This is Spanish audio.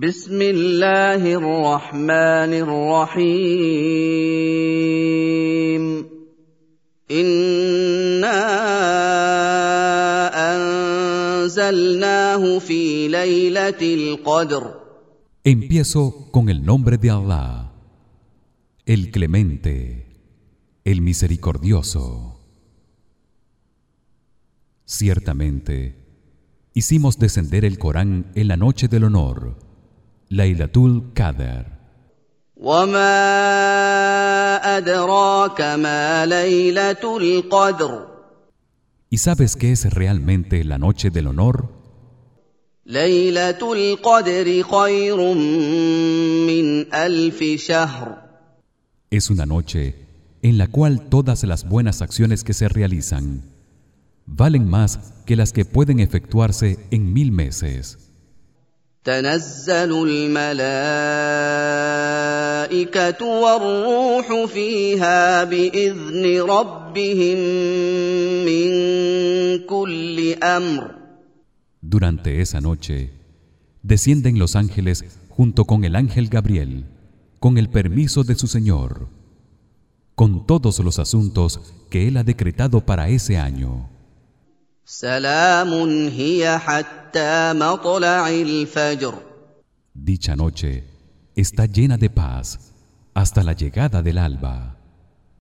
بسم الله الرحمن الرحيم انا انزلناه في ليله القدر Empiezo con el nombre de Allah, el Clemente, el Misericordioso. Ciertamente, hicimos descender el Corán en la noche del honor, Lailatul Qadr. ¿Y sabes qué es realmente la noche del honor? Es una noche en la cual todas las buenas acciones que se realizan valen más que las que pueden efectuarse en mil meses. تنزل الملائكه والروح فيها باذن ربهم من كل امر Durante esa noche descienden los ángeles junto con el ángel Gabriel con el permiso de su Señor con todos los asuntos que él ha decretado para ese año. Dicha noche está llena de paz hasta la llegada del alba.